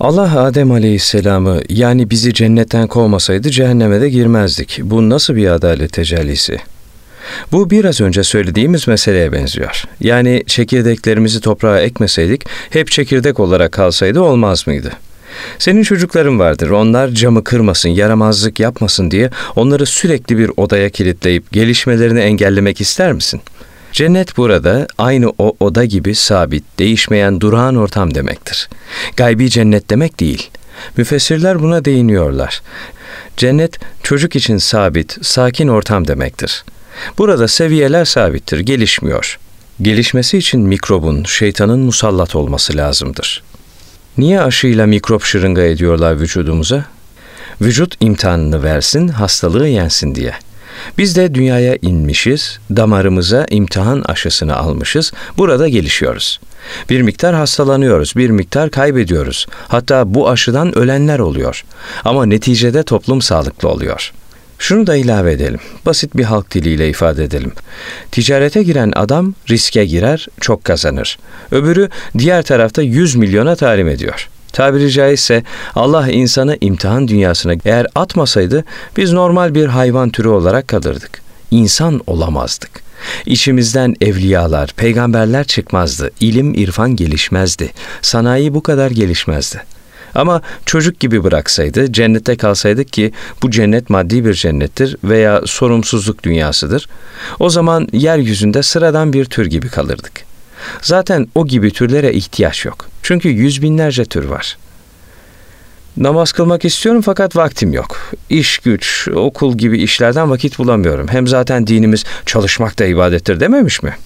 Allah Adem Aleyhisselam'ı yani bizi cennetten kovmasaydı cehenneme de girmezdik. Bu nasıl bir adalet tecellisi? Bu biraz önce söylediğimiz meseleye benziyor. Yani çekirdeklerimizi toprağa ekmeseydik hep çekirdek olarak kalsaydı olmaz mıydı? Senin çocukların vardır. Onlar camı kırmasın, yaramazlık yapmasın diye onları sürekli bir odaya kilitleyip gelişmelerini engellemek ister misin?'' Cennet burada aynı o oda gibi sabit, değişmeyen durağan ortam demektir. Gaybi cennet demek değil. Müfessirler buna değiniyorlar. Cennet çocuk için sabit, sakin ortam demektir. Burada seviyeler sabittir, gelişmiyor. Gelişmesi için mikrobun, şeytanın musallat olması lazımdır. Niye aşıyla mikrop şırınga ediyorlar vücudumuza? Vücut imtihanını versin, hastalığı yensin diye.'' Biz de dünyaya inmişiz, damarımıza imtihan aşısını almışız, burada gelişiyoruz. Bir miktar hastalanıyoruz, bir miktar kaybediyoruz. Hatta bu aşıdan ölenler oluyor. Ama neticede toplum sağlıklı oluyor. Şunu da ilave edelim. Basit bir halk diliyle ifade edelim. Ticarete giren adam riske girer, çok kazanır. Öbürü diğer tarafta 100 milyona talim ediyor.'' Tabiri caizse Allah insanı imtihan dünyasına eğer atmasaydı biz normal bir hayvan türü olarak kalırdık. İnsan olamazdık. İçimizden evliyalar, peygamberler çıkmazdı. İlim, irfan gelişmezdi. Sanayi bu kadar gelişmezdi. Ama çocuk gibi bıraksaydı, cennette kalsaydık ki bu cennet maddi bir cennettir veya sorumsuzluk dünyasıdır. O zaman yeryüzünde sıradan bir tür gibi kalırdık. Zaten o gibi türlere ihtiyaç yok. Çünkü yüz binlerce tür var. Namaz kılmak istiyorum fakat vaktim yok. İş güç, okul gibi işlerden vakit bulamıyorum. Hem zaten dinimiz çalışmak da ibadettir dememiş mi?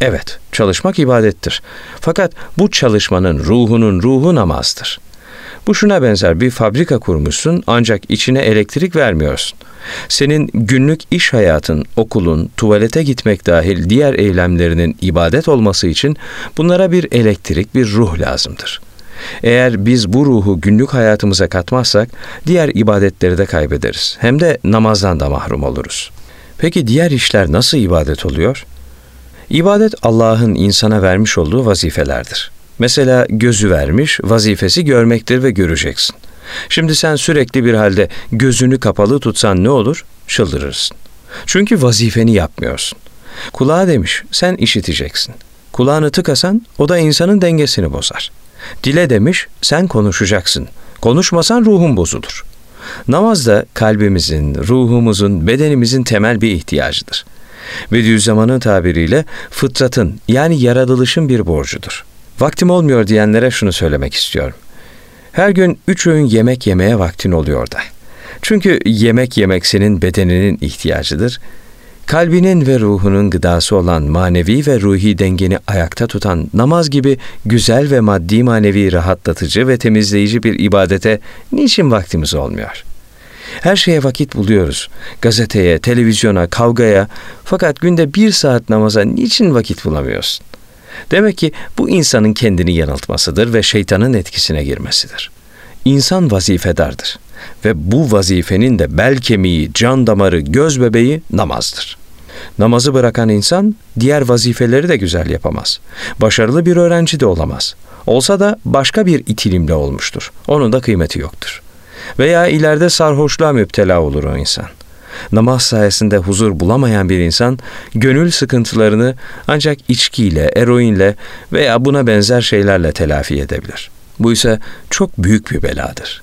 Evet, çalışmak ibadettir. Fakat bu çalışmanın ruhunun ruhu namazdır. Bu şuna benzer bir fabrika kurmuşsun ancak içine elektrik vermiyorsun. Senin günlük iş hayatın, okulun, tuvalete gitmek dahil diğer eylemlerinin ibadet olması için bunlara bir elektrik, bir ruh lazımdır. Eğer biz bu ruhu günlük hayatımıza katmazsak diğer ibadetleri de kaybederiz. Hem de namazdan da mahrum oluruz. Peki diğer işler nasıl ibadet oluyor? İbadet Allah'ın insana vermiş olduğu vazifelerdir. Mesela gözü vermiş, vazifesi görmektir ve göreceksin. Şimdi sen sürekli bir halde gözünü kapalı tutsan ne olur? Çıldırırsın. Çünkü vazifeni yapmıyorsun. Kulağa demiş, sen işiteceksin. Kulağını tıkasan o da insanın dengesini bozar. Dile demiş, sen konuşacaksın. Konuşmasan ruhun bozulur. Namaz da kalbimizin, ruhumuzun, bedenimizin temel bir ihtiyacıdır. Bediüzzaman'ın tabiriyle fıtratın yani yaratılışın bir borcudur. Vaktim olmuyor diyenlere şunu söylemek istiyorum. Her gün üç öğün yemek yemeye vaktin oluyor da. Çünkü yemek yemek senin bedeninin ihtiyacıdır. Kalbinin ve ruhunun gıdası olan manevi ve ruhi dengeni ayakta tutan namaz gibi güzel ve maddi manevi rahatlatıcı ve temizleyici bir ibadete niçin vaktimiz olmuyor? Her şeye vakit buluyoruz. Gazeteye, televizyona, kavgaya. Fakat günde bir saat namaza niçin vakit bulamıyorsun? Demek ki bu insanın kendini yanıltmasıdır ve şeytanın etkisine girmesidir. İnsan vazifedardır ve bu vazifenin de bel kemiği, can damarı, göz bebeği namazdır. Namazı bırakan insan diğer vazifeleri de güzel yapamaz. Başarılı bir öğrenci de olamaz. Olsa da başka bir itilimle olmuştur. Onun da kıymeti yoktur. Veya ileride sarhoşluğa müptela olur o insan. Namaz sayesinde huzur bulamayan bir insan gönül sıkıntılarını ancak içkiyle, eroinle veya buna benzer şeylerle telafi edebilir. Bu ise çok büyük bir beladır.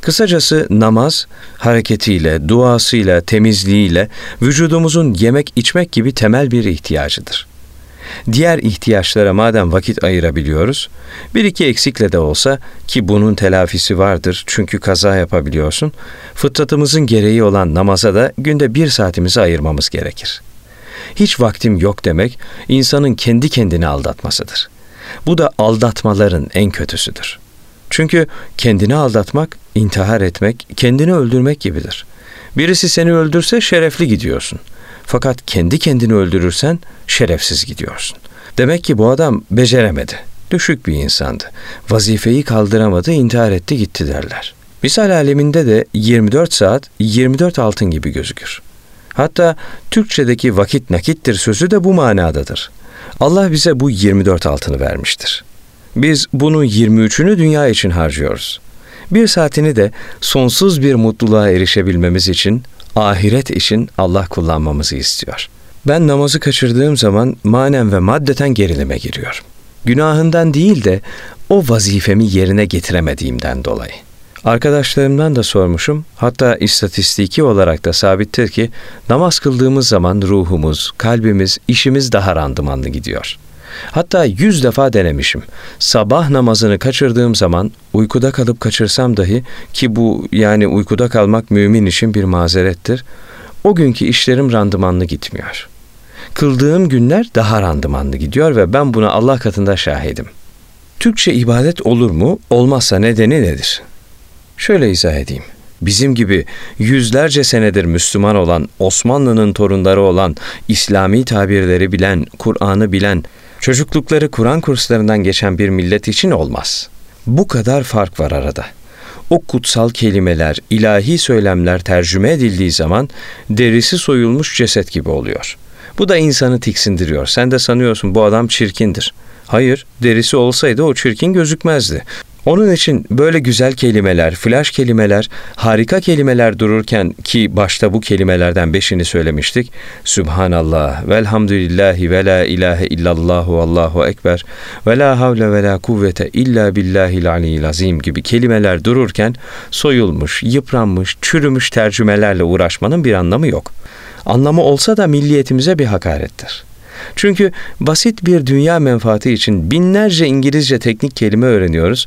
Kısacası namaz hareketiyle, duasıyla, temizliğiyle vücudumuzun yemek içmek gibi temel bir ihtiyacıdır. Diğer ihtiyaçlara madem vakit ayırabiliyoruz, bir iki eksikle de olsa ki bunun telafisi vardır çünkü kaza yapabiliyorsun, fıtratımızın gereği olan namaza da günde bir saatimizi ayırmamız gerekir. Hiç vaktim yok demek, insanın kendi kendini aldatmasıdır. Bu da aldatmaların en kötüsüdür. Çünkü kendini aldatmak, intihar etmek, kendini öldürmek gibidir. Birisi seni öldürse şerefli gidiyorsun.'' Fakat kendi kendini öldürürsen şerefsiz gidiyorsun. Demek ki bu adam beceremedi. Düşük bir insandı. Vazifeyi kaldıramadı, intihar etti gitti derler. Misal aleminde de 24 saat 24 altın gibi gözükür. Hatta Türkçedeki vakit nakittir sözü de bu manadadır. Allah bize bu 24 altını vermiştir. Biz bunun 23'ünü dünya için harcıyoruz. Bir saatini de sonsuz bir mutluluğa erişebilmemiz için, ahiret için Allah kullanmamızı istiyor. Ben namazı kaçırdığım zaman manen ve maddeten gerilime giriyorum. Günahından değil de o vazifemi yerine getiremediğimden dolayı. Arkadaşlarımdan da sormuşum. Hatta istatistiki olarak da sabittir ki namaz kıldığımız zaman ruhumuz, kalbimiz, işimiz daha randımanlı gidiyor. Hatta yüz defa denemişim. Sabah namazını kaçırdığım zaman uykuda kalıp kaçırsam dahi ki bu yani uykuda kalmak mümin için bir mazerettir. O günkü işlerim randımanlı gitmiyor. Kıldığım günler daha randımanlı gidiyor ve ben buna Allah katında şahidim. Türkçe ibadet olur mu? Olmazsa nedeni nedir? Şöyle izah edeyim. Bizim gibi yüzlerce senedir Müslüman olan, Osmanlı'nın torunları olan, İslami tabirleri bilen, Kur'an'ı bilen, çocuklukları Kur'an kurslarından geçen bir millet için olmaz. Bu kadar fark var arada. O kutsal kelimeler, ilahi söylemler tercüme edildiği zaman derisi soyulmuş ceset gibi oluyor. Bu da insanı tiksindiriyor. Sen de sanıyorsun bu adam çirkindir. Hayır, derisi olsaydı o çirkin gözükmezdi. Onun için böyle güzel kelimeler, flash kelimeler, harika kelimeler dururken ki başta bu kelimelerden beşini söylemiştik. Sübhanallah, velhamdülillahi ve la ilahe illallahu allahu ekber ve la havle ve la kuvvete illa billahil aliyyil azim gibi kelimeler dururken soyulmuş, yıpranmış, çürümüş tercümelerle uğraşmanın bir anlamı yok. Anlamı olsa da milliyetimize bir hakarettir. Çünkü basit bir dünya menfaati için binlerce İngilizce teknik kelime öğreniyoruz.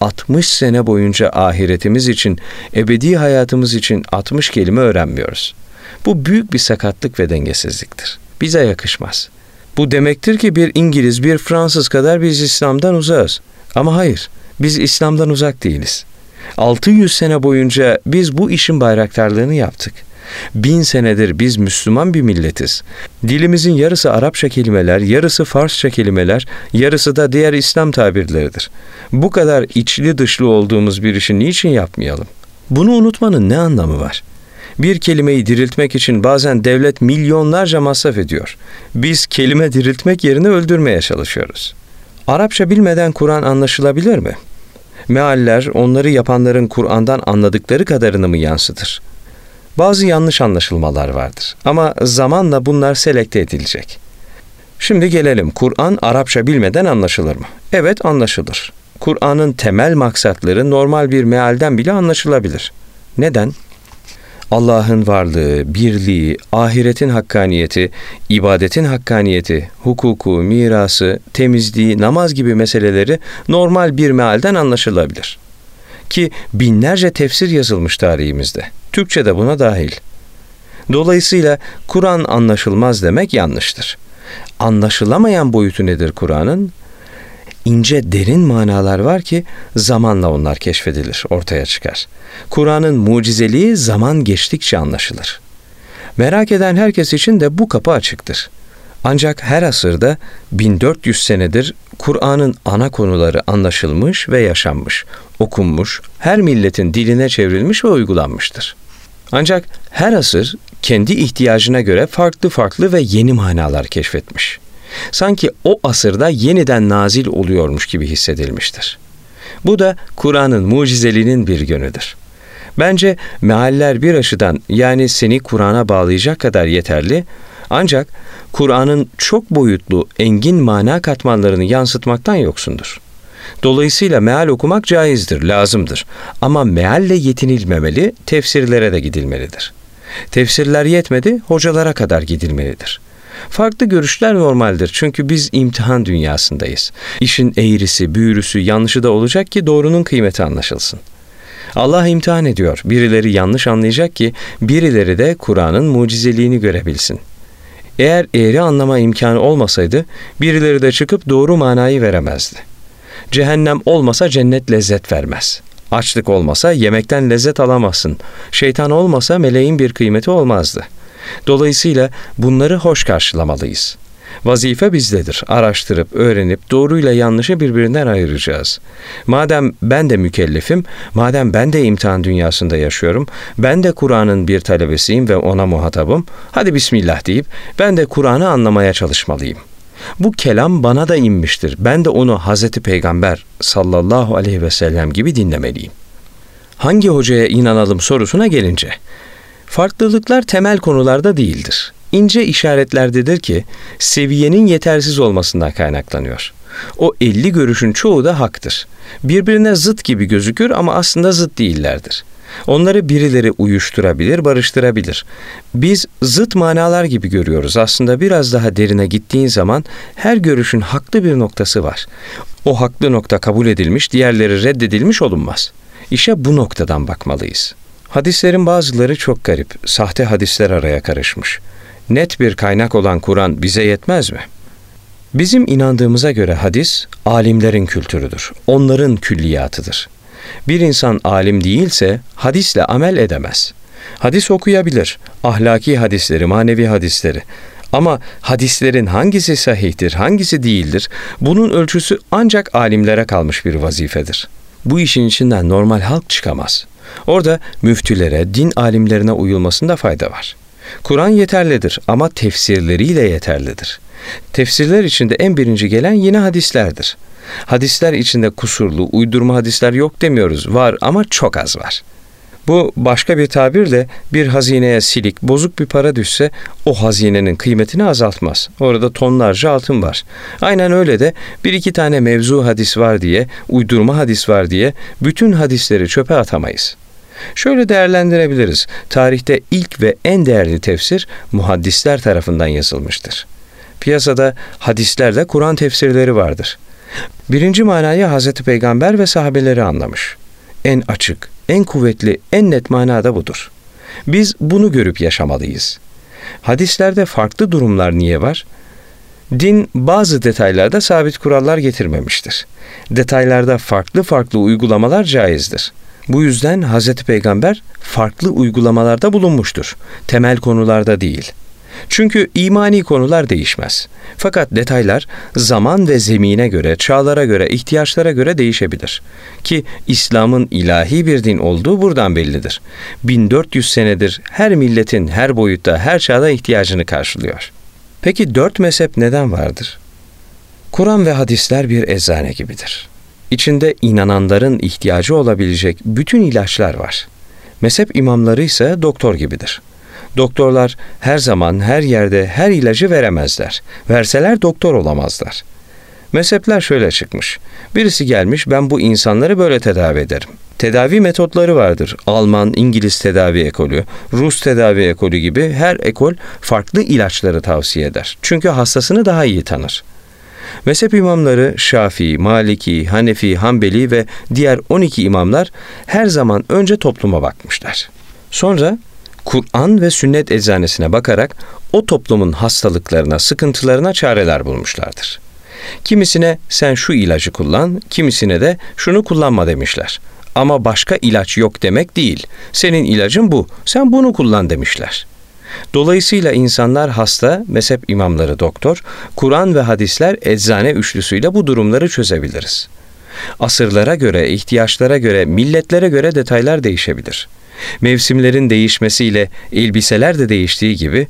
60 sene boyunca ahiretimiz için, ebedi hayatımız için 60 kelime öğrenmiyoruz. Bu büyük bir sakatlık ve dengesizliktir. Bize yakışmaz. Bu demektir ki bir İngiliz, bir Fransız kadar biz İslam'dan uzağız. Ama hayır, biz İslam'dan uzak değiliz. 600 sene boyunca biz bu işin bayraktarlığını yaptık. Bin senedir biz Müslüman bir milletiz. Dilimizin yarısı Arapça kelimeler, yarısı Farsça kelimeler, yarısı da diğer İslam tabirleridir. Bu kadar içli dışlı olduğumuz bir işi niçin yapmayalım? Bunu unutmanın ne anlamı var? Bir kelimeyi diriltmek için bazen devlet milyonlarca masraf ediyor. Biz kelime diriltmek yerine öldürmeye çalışıyoruz. Arapça bilmeden Kur'an anlaşılabilir mi? Mealler onları yapanların Kur'an'dan anladıkları kadarını mı yansıtır? Bazı yanlış anlaşılmalar vardır ama zamanla bunlar selekte edilecek. Şimdi gelelim Kur'an Arapça bilmeden anlaşılır mı? Evet anlaşılır. Kur'an'ın temel maksatları normal bir mealden bile anlaşılabilir. Neden? Allah'ın varlığı, birliği, ahiretin hakkaniyeti, ibadetin hakkaniyeti, hukuku, mirası, temizliği, namaz gibi meseleleri normal bir mealden anlaşılabilir. Ki binlerce tefsir yazılmış tarihimizde. Türkçe de buna dahil. Dolayısıyla Kur'an anlaşılmaz demek yanlıştır. Anlaşılamayan boyutu nedir Kur'an'ın? İnce derin manalar var ki zamanla onlar keşfedilir, ortaya çıkar. Kur'an'ın mucizeliği zaman geçtikçe anlaşılır. Merak eden herkes için de bu kapı açıktır. Ancak her asırda 1400 senedir Kur'an'ın ana konuları anlaşılmış ve yaşanmış, okunmuş, her milletin diline çevrilmiş ve uygulanmıştır. Ancak her asır kendi ihtiyacına göre farklı farklı ve yeni manalar keşfetmiş. Sanki o asırda yeniden nazil oluyormuş gibi hissedilmiştir. Bu da Kur'an'ın mucizeliğinin bir yönüdür. Bence mealler bir aşıdan yani seni Kur'an'a bağlayacak kadar yeterli ancak Kur'an'ın çok boyutlu, engin mana katmanlarını yansıtmaktan yoksundur. Dolayısıyla meal okumak caizdir, lazımdır. Ama mealle yetinilmemeli, tefsirlere de gidilmelidir. Tefsirler yetmedi, hocalara kadar gidilmelidir. Farklı görüşler normaldir çünkü biz imtihan dünyasındayız. İşin eğrisi, büyürüsü, yanlışı da olacak ki doğrunun kıymeti anlaşılsın. Allah imtihan ediyor. Birileri yanlış anlayacak ki birileri de Kur'an'ın mucizeliğini görebilsin. Eğer eğri anlama imkanı olmasaydı birileri de çıkıp doğru manayı veremezdi. Cehennem olmasa cennet lezzet vermez. Açlık olmasa yemekten lezzet alamazsın. Şeytan olmasa meleğin bir kıymeti olmazdı. Dolayısıyla bunları hoş karşılamalıyız. Vazife bizdedir. Araştırıp, öğrenip doğruyla yanlışı birbirinden ayıracağız. Madem ben de mükellefim, madem ben de imtihan dünyasında yaşıyorum, ben de Kur'an'ın bir talebesiyim ve ona muhatabım, hadi Bismillah deyip ben de Kur'an'ı anlamaya çalışmalıyım. Bu kelam bana da inmiştir. Ben de onu Hazreti Peygamber sallallahu aleyhi ve sellem gibi dinlemeliyim. Hangi hocaya inanalım sorusuna gelince, farklılıklar temel konularda değildir. İnce işaretlerdedir ki seviyenin yetersiz olmasından kaynaklanıyor. O elli görüşün çoğu da haktır. Birbirine zıt gibi gözükür ama aslında zıt değillerdir. Onları birileri uyuşturabilir, barıştırabilir. Biz zıt manalar gibi görüyoruz. Aslında biraz daha derine gittiğin zaman her görüşün haklı bir noktası var. O haklı nokta kabul edilmiş, diğerleri reddedilmiş olunmaz. İşe bu noktadan bakmalıyız. Hadislerin bazıları çok garip, sahte hadisler araya karışmış. Net bir kaynak olan Kur'an bize yetmez mi? Bizim inandığımıza göre hadis, alimlerin kültürüdür, onların külliyatıdır. Bir insan alim değilse hadisle amel edemez. Hadis okuyabilir, ahlaki hadisleri, manevi hadisleri. Ama hadislerin hangisi sahihtir, hangisi değildir, bunun ölçüsü ancak alimlere kalmış bir vazifedir. Bu işin içinden normal halk çıkamaz. Orada müftülere, din alimlerine uyulmasında fayda var. Kur'an yeterlidir ama tefsirleriyle yeterlidir. Tefsirler içinde en birinci gelen yine hadislerdir. Hadisler içinde kusurlu, uydurma hadisler yok demiyoruz. Var ama çok az var. Bu başka bir tabirle bir hazineye silik, bozuk bir para düşse o hazinenin kıymetini azaltmaz. Orada tonlarca altın var. Aynen öyle de bir iki tane mevzu hadis var diye, uydurma hadis var diye bütün hadisleri çöpe atamayız. Şöyle değerlendirebiliriz. Tarihte ilk ve en değerli tefsir muhaddisler tarafından yazılmıştır. Piyasada hadislerde Kur'an tefsirleri vardır. Birinci manayı Hz. Peygamber ve sahabeleri anlamış. En açık, en kuvvetli, en net manada budur. Biz bunu görüp yaşamalıyız. Hadislerde farklı durumlar niye var? Din bazı detaylarda sabit kurallar getirmemiştir. Detaylarda farklı farklı uygulamalar caizdir. Bu yüzden Hz. Peygamber farklı uygulamalarda bulunmuştur. Temel konularda değil.'' Çünkü imani konular değişmez. Fakat detaylar zaman ve zemine göre, çağlara göre, ihtiyaçlara göre değişebilir. Ki İslam'ın ilahi bir din olduğu buradan bellidir. 1400 senedir her milletin her boyutta, her çağda ihtiyacını karşılıyor. Peki dört mezhep neden vardır? Kur'an ve hadisler bir eczane gibidir. İçinde inananların ihtiyacı olabilecek bütün ilaçlar var. Mezhep imamları ise doktor gibidir. Doktorlar her zaman, her yerde, her ilacı veremezler. Verseler doktor olamazlar. Mezhepler şöyle çıkmış. Birisi gelmiş ben bu insanları böyle tedavi ederim. Tedavi metotları vardır. Alman, İngiliz tedavi ekolü, Rus tedavi ekolü gibi her ekol farklı ilaçları tavsiye eder. Çünkü hastasını daha iyi tanır. Mezhep imamları Şafii, Maliki, Hanefi, Hanbeli ve diğer 12 imamlar her zaman önce topluma bakmışlar. Sonra Kur'an ve sünnet eczanesine bakarak o toplumun hastalıklarına, sıkıntılarına çareler bulmuşlardır. Kimisine sen şu ilacı kullan, kimisine de şunu kullanma demişler. Ama başka ilaç yok demek değil. Senin ilacın bu, sen bunu kullan demişler. Dolayısıyla insanlar hasta, mezhep imamları doktor, Kur'an ve hadisler eczane üçlüsüyle bu durumları çözebiliriz. Asırlara göre, ihtiyaçlara göre, milletlere göre detaylar değişebilir.'' Mevsimlerin değişmesiyle elbiseler de değiştiği gibi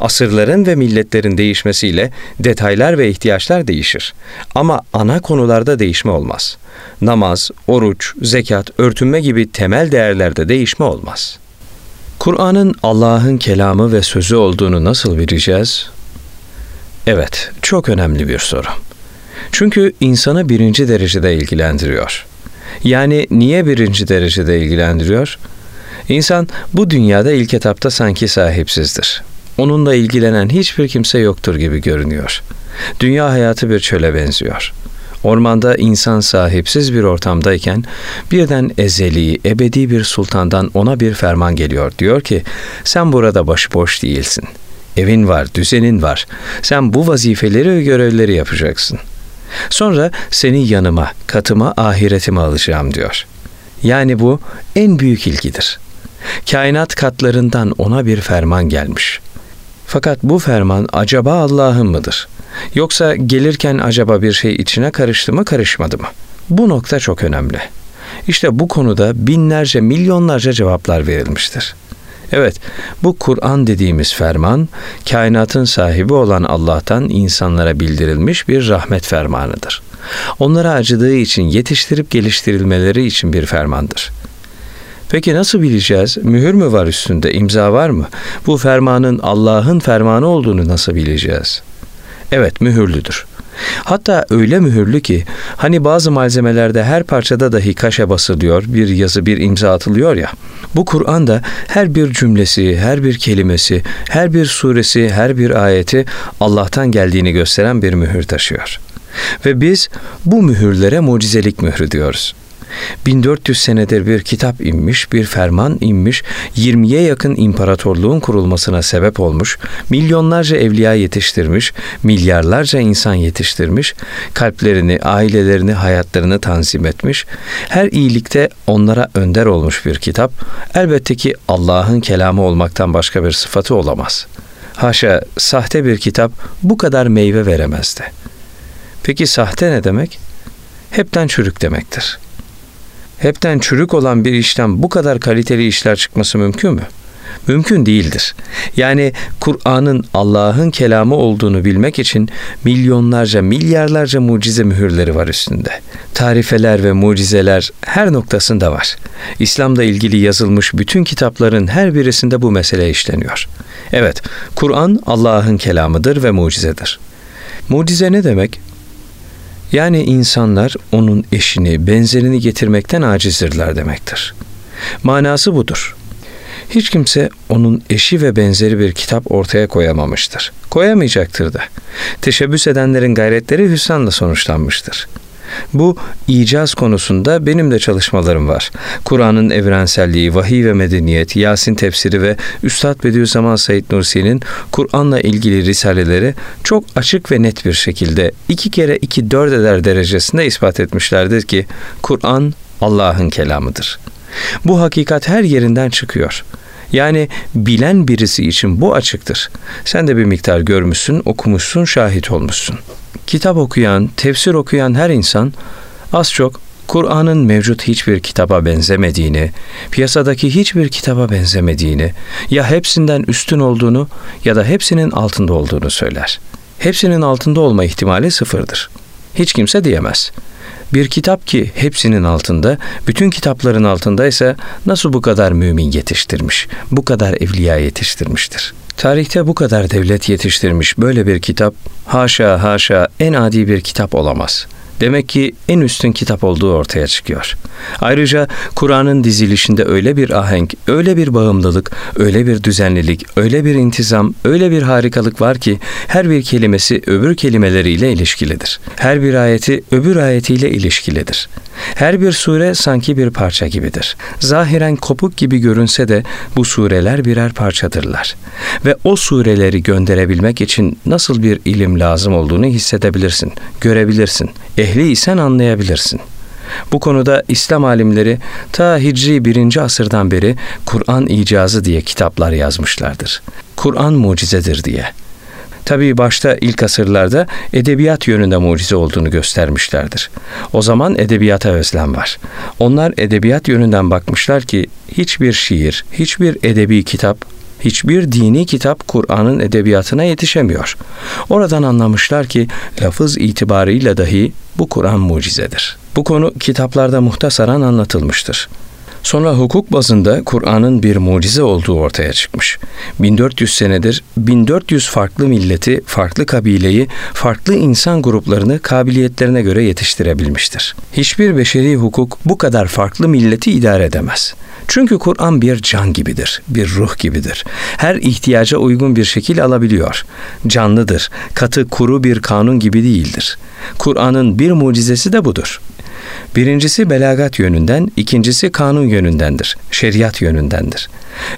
asırların ve milletlerin değişmesiyle detaylar ve ihtiyaçlar değişir. Ama ana konularda değişme olmaz. Namaz, oruç, zekat, örtünme gibi temel değerlerde değişme olmaz. Kur'an'ın Allah'ın kelamı ve sözü olduğunu nasıl bileceğiz? Evet, çok önemli bir soru. Çünkü insanı birinci derecede ilgilendiriyor. Yani niye birinci derecede ilgilendiriyor? İnsan bu dünyada ilk etapta sanki sahipsizdir. Onunla ilgilenen hiçbir kimse yoktur gibi görünüyor. Dünya hayatı bir çöle benziyor. Ormanda insan sahipsiz bir ortamdayken birden ezeli, ebedi bir sultandan ona bir ferman geliyor. Diyor ki, sen burada başıboş değilsin. Evin var, düzenin var. Sen bu vazifeleri ve görevleri yapacaksın. Sonra seni yanıma, katıma, ahiretime alacağım diyor. Yani bu en büyük ilgidir. Kainat katlarından ona bir ferman gelmiş. Fakat bu ferman acaba Allah'ın mıdır? Yoksa gelirken acaba bir şey içine karıştı mı karışmadı mı? Bu nokta çok önemli. İşte bu konuda binlerce, milyonlarca cevaplar verilmiştir. Evet, bu Kur'an dediğimiz ferman, kainatın sahibi olan Allah'tan insanlara bildirilmiş bir rahmet fermanıdır. Onlara acıdığı için yetiştirip geliştirilmeleri için bir fermandır. Peki nasıl bileceğiz? Mühür mü var üstünde, imza var mı? Bu fermanın Allah'ın fermanı olduğunu nasıl bileceğiz? Evet, mühürlüdür. Hatta öyle mühürlü ki hani bazı malzemelerde her parçada dahi kaşe basılıyor, bir yazı, bir imza atılıyor ya. Bu Kur'an'da her bir cümlesi, her bir kelimesi, her bir suresi, her bir ayeti Allah'tan geldiğini gösteren bir mühür taşıyor. Ve biz bu mühürlere mucizelik mührü diyoruz. 1400 senedir bir kitap inmiş, bir ferman inmiş, 20'ye yakın imparatorluğun kurulmasına sebep olmuş, milyonlarca evliya yetiştirmiş, milyarlarca insan yetiştirmiş, kalplerini, ailelerini, hayatlarını tanzim etmiş, her iyilikte onlara önder olmuş bir kitap, elbette ki Allah'ın kelamı olmaktan başka bir sıfatı olamaz. Haşa, sahte bir kitap bu kadar meyve veremezdi. Peki sahte ne demek? Hepten çürük demektir hepten çürük olan bir işten bu kadar kaliteli işler çıkması mümkün mü? Mümkün değildir. Yani Kur'an'ın Allah'ın kelamı olduğunu bilmek için milyonlarca, milyarlarca mucize mühürleri var üstünde. Tarifeler ve mucizeler her noktasında var. İslam'da ilgili yazılmış bütün kitapların her birisinde bu mesele işleniyor. Evet, Kur'an Allah'ın kelamıdır ve mucizedir. Mucize ne demek? Yani insanlar onun eşini, benzerini getirmekten acizdirler demektir. Manası budur. Hiç kimse onun eşi ve benzeri bir kitap ortaya koyamamıştır. Koyamayacaktır da. Teşebbüs edenlerin gayretleri hüsranla sonuçlanmıştır. Bu icaz konusunda benim de çalışmalarım var. Kur'an'ın evrenselliği, vahiy ve medeniyet, Yasin tefsiri ve Üstad Bediüzzaman Said Nursi'nin Kur'an'la ilgili risaleleri çok açık ve net bir şekilde iki kere iki dört eder derecesinde ispat etmişlerdir ki Kur'an Allah'ın kelamıdır. Bu hakikat her yerinden çıkıyor. Yani bilen birisi için bu açıktır. Sen de bir miktar görmüşsün, okumuşsun, şahit olmuşsun. Kitap okuyan, tefsir okuyan her insan az çok Kur'an'ın mevcut hiçbir kitaba benzemediğini, piyasadaki hiçbir kitaba benzemediğini, ya hepsinden üstün olduğunu ya da hepsinin altında olduğunu söyler. Hepsinin altında olma ihtimali sıfırdır. Hiç kimse diyemez. Bir kitap ki hepsinin altında, bütün kitapların altındaysa nasıl bu kadar mümin yetiştirmiş, bu kadar evliya yetiştirmiştir? Tarihte bu kadar devlet yetiştirmiş böyle bir kitap haşa haşa en adi bir kitap olamaz.'' Demek ki en üstün kitap olduğu ortaya çıkıyor. Ayrıca Kur'an'ın dizilişinde öyle bir ahenk, öyle bir bağımlılık, öyle bir düzenlilik, öyle bir intizam, öyle bir harikalık var ki her bir kelimesi öbür kelimeleriyle ilişkilidir. Her bir ayeti öbür ayetiyle ilişkilidir. Her bir sure sanki bir parça gibidir. Zahiren kopuk gibi görünse de bu sureler birer parçadırlar. Ve o sureleri gönderebilmek için nasıl bir ilim lazım olduğunu hissedebilirsin, görebilirsin. Ehli isen anlayabilirsin. Bu konuda İslam alimleri ta Hicri 1. asırdan beri Kur'an icazı diye kitaplar yazmışlardır. Kur'an mucizedir diye. Tabii başta ilk asırlarda edebiyat yönünde mucize olduğunu göstermişlerdir. O zaman edebiyata özlem var. Onlar edebiyat yönünden bakmışlar ki hiçbir şiir, hiçbir edebi kitap hiçbir dini kitap Kur'an'ın edebiyatına yetişemiyor. Oradan anlamışlar ki lafız itibarıyla dahi bu Kur'an mucizedir. Bu konu kitaplarda muhtasaran anlatılmıştır. Sonra hukuk bazında Kur'an'ın bir mucize olduğu ortaya çıkmış. 1400 senedir 1400 farklı milleti, farklı kabileyi, farklı insan gruplarını kabiliyetlerine göre yetiştirebilmiştir. Hiçbir beşeri hukuk bu kadar farklı milleti idare edemez. Çünkü Kur'an bir can gibidir, bir ruh gibidir. Her ihtiyaca uygun bir şekil alabiliyor. Canlıdır, katı kuru bir kanun gibi değildir. Kur'an'ın bir mucizesi de budur. Birincisi belagat yönünden, ikincisi kanun yönündendir, şeriat yönündendir.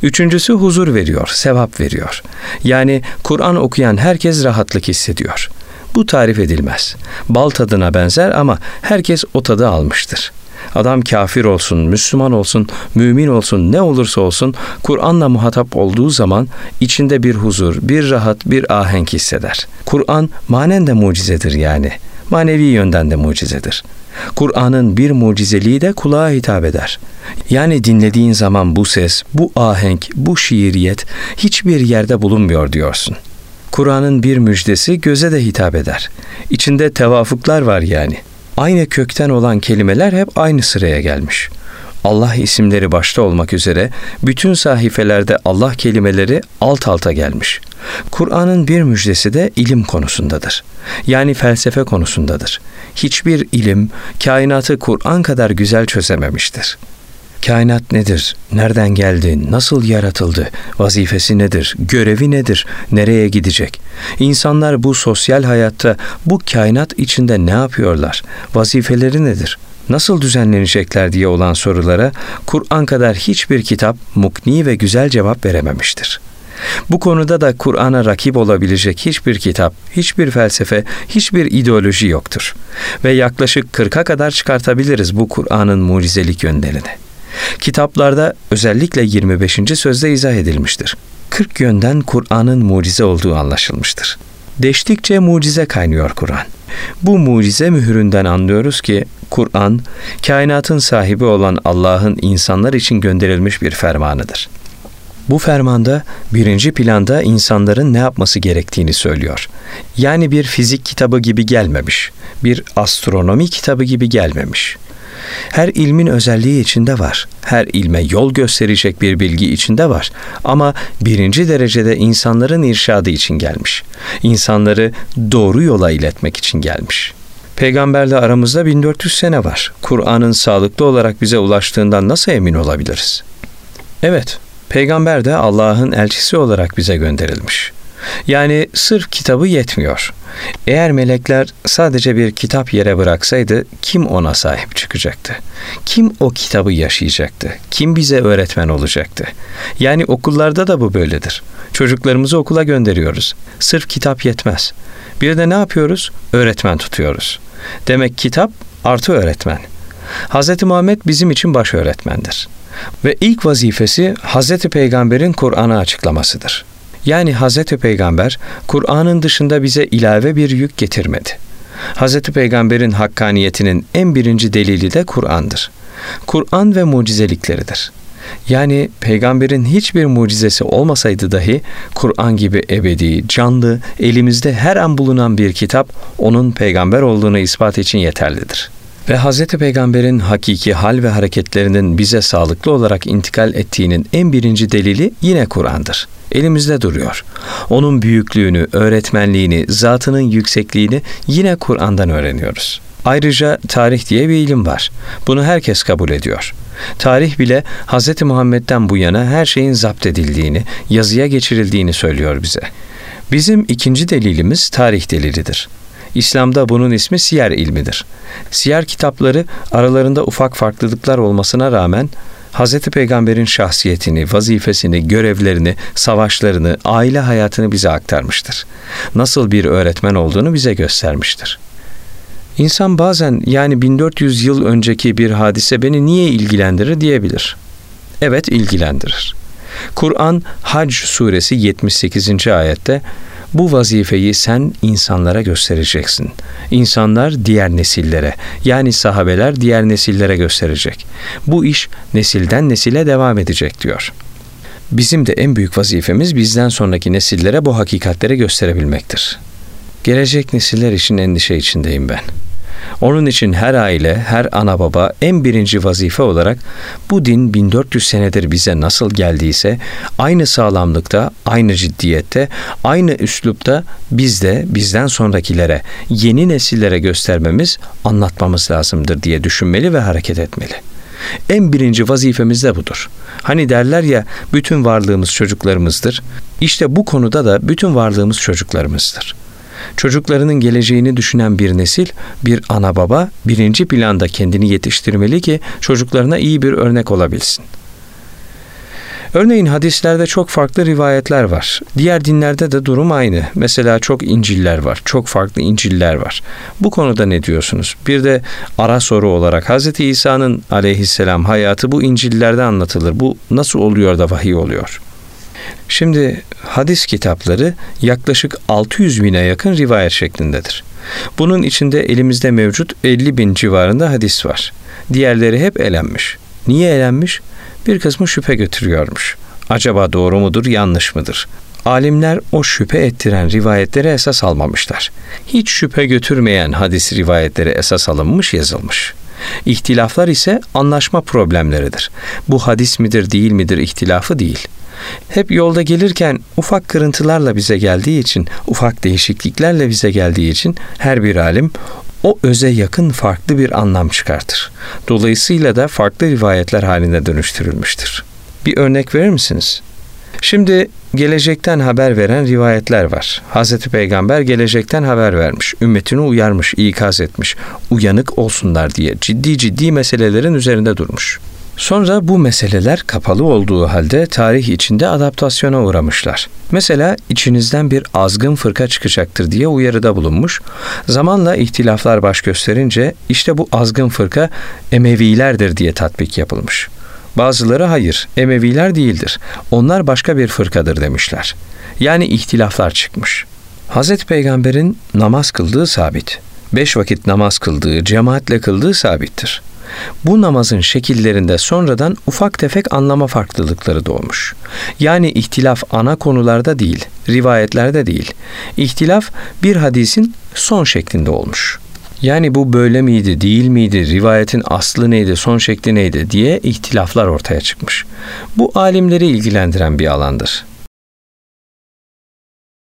Üçüncüsü huzur veriyor, sevap veriyor. Yani Kur'an okuyan herkes rahatlık hissediyor. Bu tarif edilmez. Bal tadına benzer ama herkes o tadı almıştır. Adam kafir olsun, Müslüman olsun, mümin olsun, ne olursa olsun Kur'an'la muhatap olduğu zaman içinde bir huzur, bir rahat, bir ahenk hisseder. Kur'an manen de mucizedir yani. Manevi yönden de mucizedir. Kur'an'ın bir mucizeliği de kulağa hitap eder. Yani dinlediğin zaman bu ses, bu ahenk, bu şiiriyet hiçbir yerde bulunmuyor diyorsun. Kur'an'ın bir müjdesi göze de hitap eder. İçinde tevafuklar var yani. Aynı kökten olan kelimeler hep aynı sıraya gelmiş.'' Allah isimleri başta olmak üzere bütün sahifelerde Allah kelimeleri alt alta gelmiş. Kur'an'ın bir müjdesi de ilim konusundadır. Yani felsefe konusundadır. Hiçbir ilim kainatı Kur'an kadar güzel çözememiştir. Kainat nedir? Nereden geldi? Nasıl yaratıldı? Vazifesi nedir? Görevi nedir? Nereye gidecek? İnsanlar bu sosyal hayatta bu kainat içinde ne yapıyorlar? Vazifeleri nedir? Nasıl düzenlenecekler diye olan sorulara Kur'an kadar hiçbir kitap mukni ve güzel cevap verememiştir. Bu konuda da Kur'an'a rakip olabilecek hiçbir kitap, hiçbir felsefe, hiçbir ideoloji yoktur. Ve yaklaşık 40'a kadar çıkartabiliriz bu Kur'an'ın mucizelik yönlerini. Kitaplarda özellikle 25. sözde izah edilmiştir. 40 yönden Kur'an'ın mucize olduğu anlaşılmıştır. Deştikçe mucize kaynıyor Kur'an. Bu mucize mühründen anlıyoruz ki Kur'an, kainatın sahibi olan Allah'ın insanlar için gönderilmiş bir fermanıdır. Bu fermanda birinci planda insanların ne yapması gerektiğini söylüyor. Yani bir fizik kitabı gibi gelmemiş, bir astronomi kitabı gibi gelmemiş. Her ilmin özelliği içinde var. Her ilme yol gösterecek bir bilgi içinde var. Ama birinci derecede insanların irşadı için gelmiş. İnsanları doğru yola iletmek için gelmiş. Peygamberle aramızda 1400 sene var. Kur'an'ın sağlıklı olarak bize ulaştığından nasıl emin olabiliriz? Evet, peygamber de Allah'ın elçisi olarak bize gönderilmiş. Yani sırf kitabı yetmiyor. Eğer melekler sadece bir kitap yere bıraksaydı kim ona sahip çıkacaktı? Kim o kitabı yaşayacaktı? Kim bize öğretmen olacaktı? Yani okullarda da bu böyledir. Çocuklarımızı okula gönderiyoruz. Sırf kitap yetmez. Bir de ne yapıyoruz? Öğretmen tutuyoruz. Demek kitap artı öğretmen. Hz. Muhammed bizim için baş öğretmendir. Ve ilk vazifesi Hz. Peygamber'in Kur'an'ı açıklamasıdır. Yani Hz. Peygamber Kur'an'ın dışında bize ilave bir yük getirmedi. Hz. Peygamber'in hakkaniyetinin en birinci delili de Kur'an'dır. Kur'an ve mucizelikleridir. Yani peygamberin hiçbir mucizesi olmasaydı dahi Kur'an gibi ebedi, canlı, elimizde her an bulunan bir kitap onun peygamber olduğunu ispat için yeterlidir. Ve Hz. Peygamber'in hakiki hal ve hareketlerinin bize sağlıklı olarak intikal ettiğinin en birinci delili yine Kur'an'dır. Elimizde duruyor. Onun büyüklüğünü, öğretmenliğini, zatının yüksekliğini yine Kur'an'dan öğreniyoruz. Ayrıca tarih diye bir ilim var. Bunu herkes kabul ediyor. Tarih bile Hz. Muhammed'den bu yana her şeyin zapt edildiğini, yazıya geçirildiğini söylüyor bize. Bizim ikinci delilimiz tarih delilidir. İslam'da bunun ismi siyer ilmidir. Siyer kitapları aralarında ufak farklılıklar olmasına rağmen Hz. Peygamber'in şahsiyetini, vazifesini, görevlerini, savaşlarını, aile hayatını bize aktarmıştır. Nasıl bir öğretmen olduğunu bize göstermiştir. İnsan bazen yani 1400 yıl önceki bir hadise beni niye ilgilendirir diyebilir. Evet ilgilendirir. Kur'an Hac suresi 78. ayette bu vazifeyi sen insanlara göstereceksin. İnsanlar diğer nesillere yani sahabeler diğer nesillere gösterecek. Bu iş nesilden nesile devam edecek diyor. Bizim de en büyük vazifemiz bizden sonraki nesillere bu hakikatleri gösterebilmektir. Gelecek nesiller için endişe içindeyim ben.'' Onun için her aile, her ana baba en birinci vazife olarak bu din 1400 senedir bize nasıl geldiyse aynı sağlamlıkta, aynı ciddiyette, aynı üslupta biz de bizden sonrakilere, yeni nesillere göstermemiz, anlatmamız lazımdır diye düşünmeli ve hareket etmeli. En birinci vazifemiz de budur. Hani derler ya bütün varlığımız çocuklarımızdır. İşte bu konuda da bütün varlığımız çocuklarımızdır. Çocuklarının geleceğini düşünen bir nesil, bir ana baba birinci planda kendini yetiştirmeli ki çocuklarına iyi bir örnek olabilsin. Örneğin hadislerde çok farklı rivayetler var. Diğer dinlerde de durum aynı. Mesela çok İncil'ler var, çok farklı İncil'ler var. Bu konuda ne diyorsunuz? Bir de ara soru olarak Hz. İsa'nın aleyhisselam hayatı bu İncil'lerde anlatılır. Bu nasıl oluyor da vahiy oluyor? Şimdi hadis kitapları yaklaşık 600 bine yakın rivayet şeklindedir. Bunun içinde elimizde mevcut 50 bin civarında hadis var. Diğerleri hep elenmiş. Niye elenmiş? Bir kısmı şüphe götürüyormuş. Acaba doğru mudur, yanlış mıdır? Alimler o şüphe ettiren rivayetleri esas almamışlar. Hiç şüphe götürmeyen hadis rivayetleri esas alınmış, yazılmış. İhtilaflar ise anlaşma problemleridir. Bu hadis midir, değil midir ihtilafı değil. Hep yolda gelirken ufak kırıntılarla bize geldiği için, ufak değişikliklerle bize geldiği için her bir alim o öze yakın farklı bir anlam çıkartır. Dolayısıyla da farklı rivayetler haline dönüştürülmüştür. Bir örnek verir misiniz? Şimdi gelecekten haber veren rivayetler var. Hazreti Peygamber gelecekten haber vermiş, ümmetini uyarmış, ikaz etmiş, uyanık olsunlar diye ciddi ciddi meselelerin üzerinde durmuş. Sonra bu meseleler kapalı olduğu halde tarih içinde adaptasyona uğramışlar. Mesela içinizden bir azgın fırka çıkacaktır diye uyarıda bulunmuş. Zamanla ihtilaflar baş gösterince işte bu azgın fırka Emevilerdir diye tatbik yapılmış. Bazıları hayır, Emeviler değildir. Onlar başka bir fırkadır demişler. Yani ihtilaflar çıkmış. Hazreti Peygamber'in namaz kıldığı sabit. Beş vakit namaz kıldığı, cemaatle kıldığı sabittir. Bu namazın şekillerinde sonradan ufak tefek anlama farklılıkları doğmuş. Yani ihtilaf ana konularda değil, rivayetlerde değil. İhtilaf bir hadisin son şeklinde olmuş. Yani bu böyle miydi, değil miydi, rivayetin aslı neydi, son şekli neydi diye ihtilaflar ortaya çıkmış. Bu alimleri ilgilendiren bir alandır.